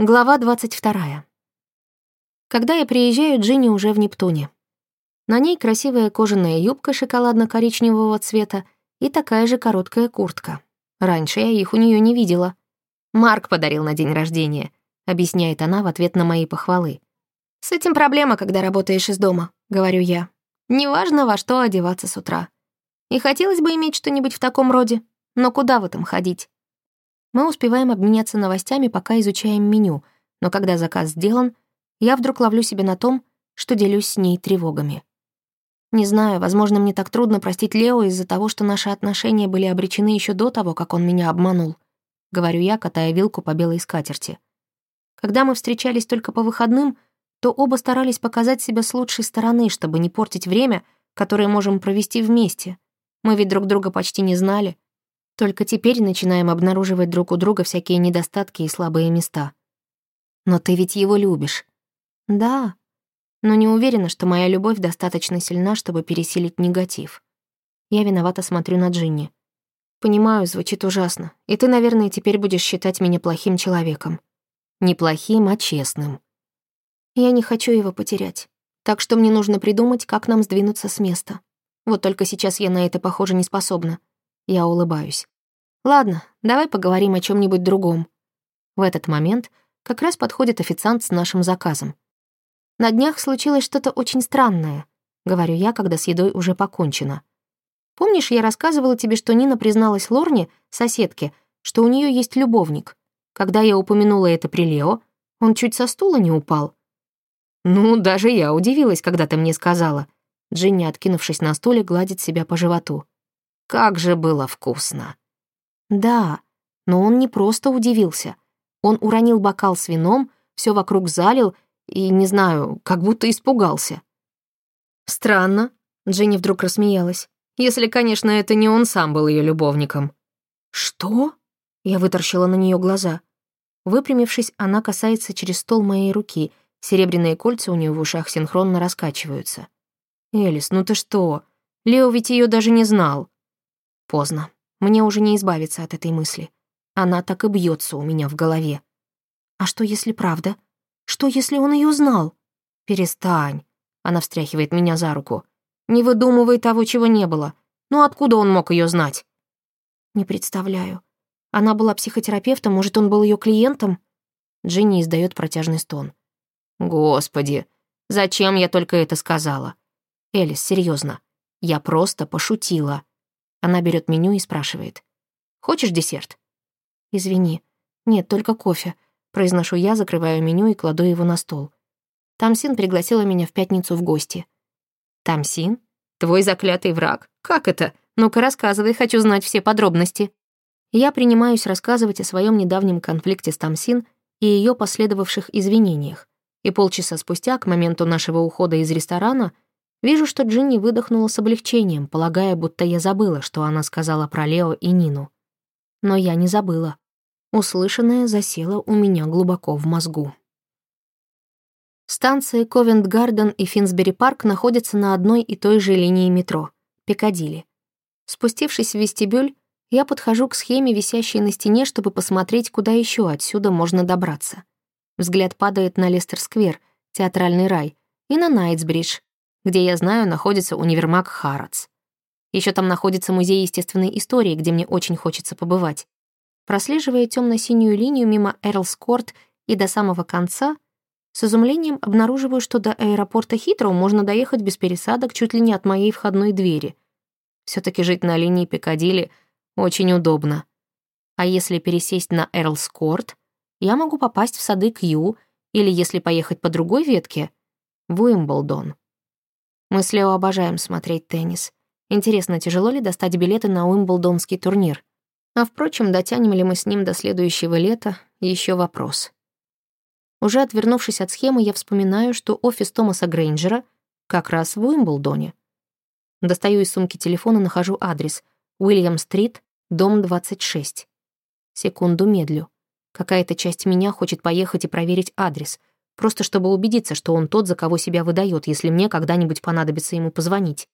Глава 22. Когда я приезжаю, Джинни уже в Нептуне. На ней красивая кожаная юбка шоколадно-коричневого цвета и такая же короткая куртка. Раньше я их у нее не видела. «Марк подарил на день рождения», — объясняет она в ответ на мои похвалы. «С этим проблема, когда работаешь из дома», — говорю я. «Неважно, во что одеваться с утра. И хотелось бы иметь что-нибудь в таком роде, но куда в этом ходить?» Мы успеваем обменяться новостями, пока изучаем меню, но когда заказ сделан, я вдруг ловлю себя на том, что делюсь с ней тревогами. Не знаю, возможно, мне так трудно простить Лео из-за того, что наши отношения были обречены еще до того, как он меня обманул. Говорю я, катая вилку по белой скатерти. Когда мы встречались только по выходным, то оба старались показать себя с лучшей стороны, чтобы не портить время, которое можем провести вместе. Мы ведь друг друга почти не знали, только теперь начинаем обнаруживать друг у друга всякие недостатки и слабые места. Но ты ведь его любишь. Да, но не уверена, что моя любовь достаточно сильна, чтобы пересилить негатив. Я виновато смотрю на Джинни. Понимаю, звучит ужасно, и ты, наверное, теперь будешь считать меня плохим человеком. Не плохим, а честным. Я не хочу его потерять, так что мне нужно придумать, как нам сдвинуться с места. Вот только сейчас я на это, похоже, не способна. Я улыбаюсь. Ладно, давай поговорим о чем нибудь другом. В этот момент как раз подходит официант с нашим заказом. На днях случилось что-то очень странное, говорю я, когда с едой уже покончено. Помнишь, я рассказывала тебе, что Нина призналась Лорне, соседке, что у нее есть любовник. Когда я упомянула это при Лео, он чуть со стула не упал. Ну, даже я удивилась, когда ты мне сказала. Джинни, откинувшись на стуле, гладит себя по животу. Как же было вкусно!» Да, но он не просто удивился. Он уронил бокал с вином, все вокруг залил и, не знаю, как будто испугался. «Странно», — Дженни вдруг рассмеялась. «Если, конечно, это не он сам был ее любовником». «Что?» — я выторщила на нее глаза. Выпрямившись, она касается через стол моей руки. Серебряные кольца у нее в ушах синхронно раскачиваются. «Элис, ну ты что? Лео ведь ее даже не знал». Поздно. Мне уже не избавиться от этой мысли. Она так и бьется у меня в голове. А что, если правда? Что, если он ее знал? Перестань. Она встряхивает меня за руку. Не выдумывай того, чего не было. Ну откуда он мог ее знать? Не представляю. Она была психотерапевтом, может, он был ее клиентом? Джинни издает протяжный стон. Господи, зачем я только это сказала? Элис, серьезно, я просто пошутила. Она берет меню и спрашивает. «Хочешь десерт?» «Извини. Нет, только кофе», — произношу я, закрываю меню и кладу его на стол. Тамсин пригласила меня в пятницу в гости. «Тамсин? Твой заклятый враг? Как это? Ну-ка рассказывай, хочу знать все подробности». Я принимаюсь рассказывать о своем недавнем конфликте с Тамсин и ее последовавших извинениях. И полчаса спустя, к моменту нашего ухода из ресторана, Вижу, что Джинни выдохнула с облегчением, полагая, будто я забыла, что она сказала про Лео и Нину. Но я не забыла. Услышанное засело у меня глубоко в мозгу. Станции Ковент-Гарден и Финсбери-парк находятся на одной и той же линии метро — Пикадилли. Спустившись в вестибюль, я подхожу к схеме, висящей на стене, чтобы посмотреть, куда еще отсюда можно добраться. Взгляд падает на Лестер-сквер, театральный рай, и на Найтсбридж, где, я знаю, находится универмаг Харатс. Еще там находится музей естественной истории, где мне очень хочется побывать. Прослеживая темно-синюю линию мимо Эрлскорт и до самого конца, с изумлением обнаруживаю, что до аэропорта Хитроу можно доехать без пересадок чуть ли не от моей входной двери. все таки жить на линии Пикадилли очень удобно. А если пересесть на Эрлскорт, я могу попасть в сады Кью, или, если поехать по другой ветке, в Уимблдон. Мы с Лео обожаем смотреть теннис. Интересно, тяжело ли достать билеты на Уимблдонский турнир? А впрочем, дотянем ли мы с ним до следующего лета, еще вопрос. Уже отвернувшись от схемы, я вспоминаю, что офис Томаса Грейнджера как раз в Уимблдоне. Достаю из сумки телефон и нахожу адрес. Уильям-стрит, дом 26. Секунду медлю. Какая-то часть меня хочет поехать и проверить адрес — просто чтобы убедиться, что он тот, за кого себя выдает, если мне когда-нибудь понадобится ему позвонить.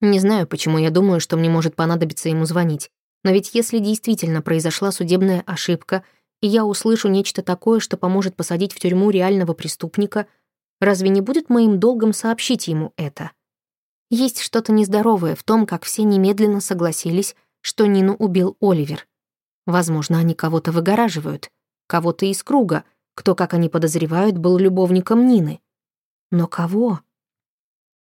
Не знаю, почему я думаю, что мне может понадобиться ему звонить. Но ведь если действительно произошла судебная ошибка, и я услышу нечто такое, что поможет посадить в тюрьму реального преступника, разве не будет моим долгом сообщить ему это? Есть что-то нездоровое в том, как все немедленно согласились, что Нину убил Оливер. Возможно, они кого-то выгораживают, кого-то из круга, кто, как они подозревают, был любовником Нины. Но кого?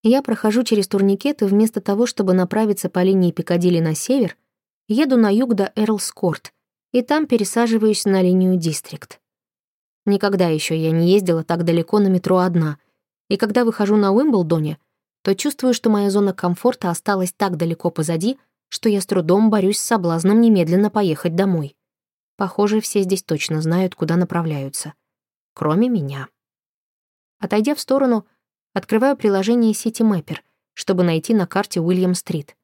Я прохожу через турникет и вместо того, чтобы направиться по линии Пикадилли на север, еду на юг до Эрлскорт, и там пересаживаюсь на линию Дистрикт. Никогда еще я не ездила так далеко на метро одна, и когда выхожу на Уимблдоне, то чувствую, что моя зона комфорта осталась так далеко позади, что я с трудом борюсь с соблазном немедленно поехать домой. Похоже, все здесь точно знают, куда направляются. Кроме меня. Отойдя в сторону, открываю приложение City Mapper, чтобы найти на карте Уильям-стрит.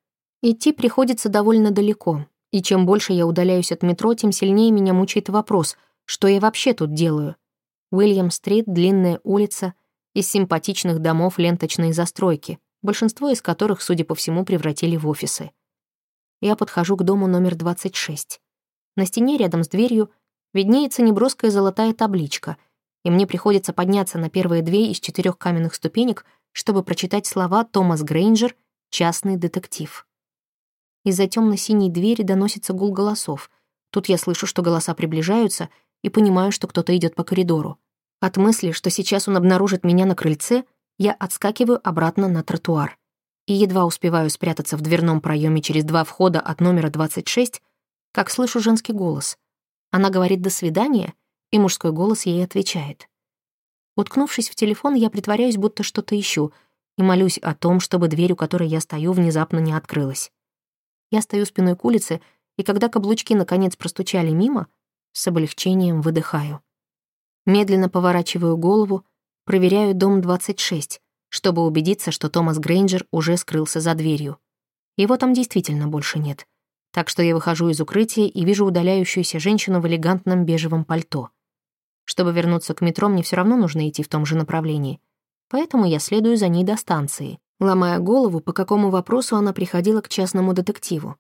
Идти приходится довольно далеко, и чем больше я удаляюсь от метро, тем сильнее меня мучает вопрос, что я вообще тут делаю. Уильям-стрит — длинная улица из симпатичных домов ленточной застройки, большинство из которых, судя по всему, превратили в офисы я подхожу к дому номер 26. На стене рядом с дверью виднеется неброская золотая табличка, и мне приходится подняться на первые две из четырех каменных ступенек, чтобы прочитать слова «Томас Грейнджер. Частный детектив». Из-за темно-синей двери доносится гул голосов. Тут я слышу, что голоса приближаются, и понимаю, что кто-то идет по коридору. От мысли, что сейчас он обнаружит меня на крыльце, я отскакиваю обратно на тротуар и едва успеваю спрятаться в дверном проеме через два входа от номера 26, как слышу женский голос. Она говорит «до свидания», и мужской голос ей отвечает. Уткнувшись в телефон, я притворяюсь, будто что-то ищу, и молюсь о том, чтобы дверь, у которой я стою, внезапно не открылась. Я стою спиной к улице, и когда каблучки наконец простучали мимо, с облегчением выдыхаю. Медленно поворачиваю голову, проверяю дом 26, чтобы убедиться, что Томас Грейнджер уже скрылся за дверью. Его там действительно больше нет. Так что я выхожу из укрытия и вижу удаляющуюся женщину в элегантном бежевом пальто. Чтобы вернуться к метро, мне все равно нужно идти в том же направлении. Поэтому я следую за ней до станции, ломая голову, по какому вопросу она приходила к частному детективу.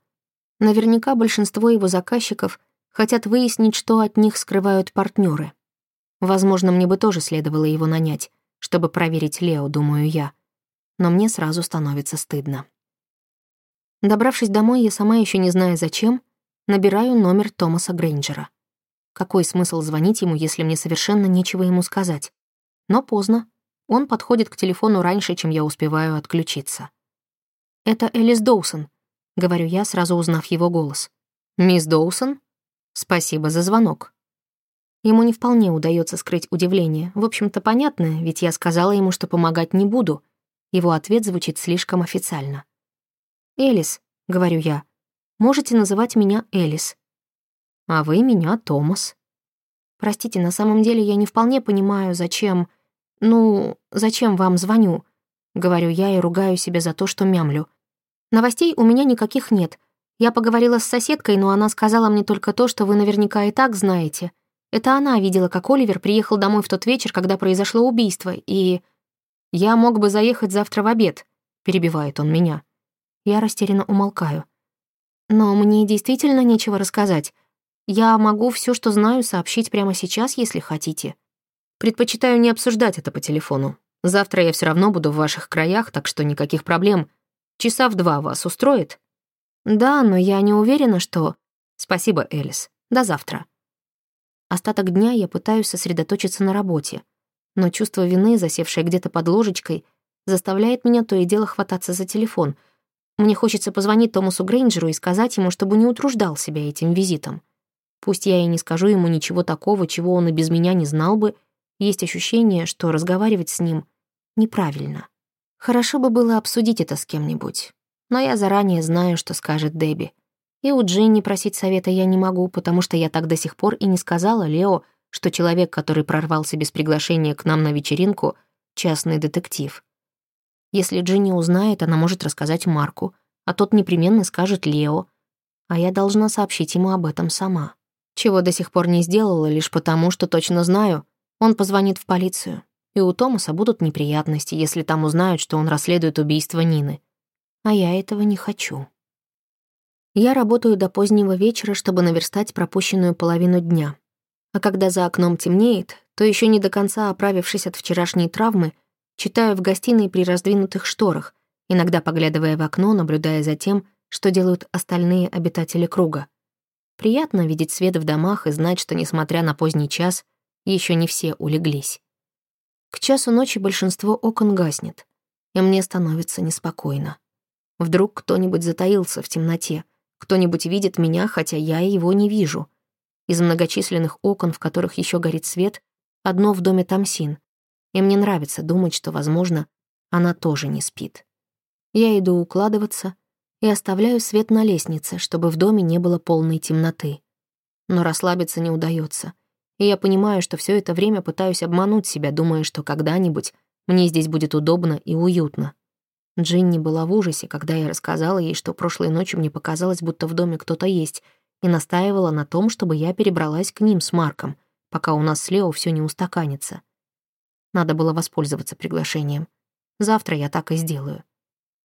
Наверняка большинство его заказчиков хотят выяснить, что от них скрывают партнеры. Возможно, мне бы тоже следовало его нанять, чтобы проверить Лео, думаю я. Но мне сразу становится стыдно. Добравшись домой, я сама еще не зная зачем, набираю номер Томаса Грейнджера. Какой смысл звонить ему, если мне совершенно нечего ему сказать? Но поздно. Он подходит к телефону раньше, чем я успеваю отключиться. «Это Элис Доусон», — говорю я, сразу узнав его голос. «Мисс Доусон? Спасибо за звонок». Ему не вполне удается скрыть удивление. В общем-то, понятно, ведь я сказала ему, что помогать не буду. Его ответ звучит слишком официально. «Элис», — говорю я, — «можете называть меня Элис». «А вы меня Томас». «Простите, на самом деле я не вполне понимаю, зачем... Ну, зачем вам звоню?» — говорю я и ругаю себя за то, что мямлю. «Новостей у меня никаких нет. Я поговорила с соседкой, но она сказала мне только то, что вы наверняка и так знаете». Это она видела, как Оливер приехал домой в тот вечер, когда произошло убийство, и... «Я мог бы заехать завтра в обед», — перебивает он меня. Я растерянно умолкаю. «Но мне действительно нечего рассказать. Я могу все, что знаю, сообщить прямо сейчас, если хотите. Предпочитаю не обсуждать это по телефону. Завтра я все равно буду в ваших краях, так что никаких проблем. Часа в два вас устроит?» «Да, но я не уверена, что...» «Спасибо, Элис. До завтра». Остаток дня я пытаюсь сосредоточиться на работе, но чувство вины, засевшее где-то под ложечкой, заставляет меня то и дело хвататься за телефон. Мне хочется позвонить Томасу Грейнджеру и сказать ему, чтобы не утруждал себя этим визитом. Пусть я и не скажу ему ничего такого, чего он и без меня не знал бы, есть ощущение, что разговаривать с ним неправильно. Хорошо бы было обсудить это с кем-нибудь, но я заранее знаю, что скажет Дебби. И у Джинни просить совета я не могу, потому что я так до сих пор и не сказала Лео, что человек, который прорвался без приглашения к нам на вечеринку, частный детектив. Если Джинни узнает, она может рассказать Марку, а тот непременно скажет Лео, а я должна сообщить ему об этом сама. Чего до сих пор не сделала, лишь потому, что точно знаю, он позвонит в полицию, и у Томаса будут неприятности, если там узнают, что он расследует убийство Нины. А я этого не хочу. Я работаю до позднего вечера, чтобы наверстать пропущенную половину дня. А когда за окном темнеет, то еще не до конца оправившись от вчерашней травмы, читаю в гостиной при раздвинутых шторах, иногда поглядывая в окно, наблюдая за тем, что делают остальные обитатели круга. Приятно видеть свет в домах и знать, что, несмотря на поздний час, еще не все улеглись. К часу ночи большинство окон гаснет, и мне становится неспокойно. Вдруг кто-нибудь затаился в темноте, кто-нибудь видит меня, хотя я его не вижу. Из многочисленных окон, в которых еще горит свет, одно в доме Тамсин, и мне нравится думать, что, возможно, она тоже не спит. Я иду укладываться и оставляю свет на лестнице, чтобы в доме не было полной темноты. Но расслабиться не удается, и я понимаю, что все это время пытаюсь обмануть себя, думая, что когда-нибудь мне здесь будет удобно и уютно. Джинни была в ужасе, когда я рассказала ей, что прошлой ночью мне показалось, будто в доме кто-то есть, и настаивала на том, чтобы я перебралась к ним с Марком, пока у нас с Лео все не устаканится. Надо было воспользоваться приглашением. Завтра я так и сделаю.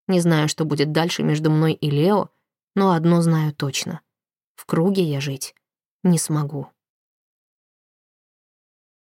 Не знаю, что будет дальше между мной и Лео, но одно знаю точно. В круге я жить не смогу.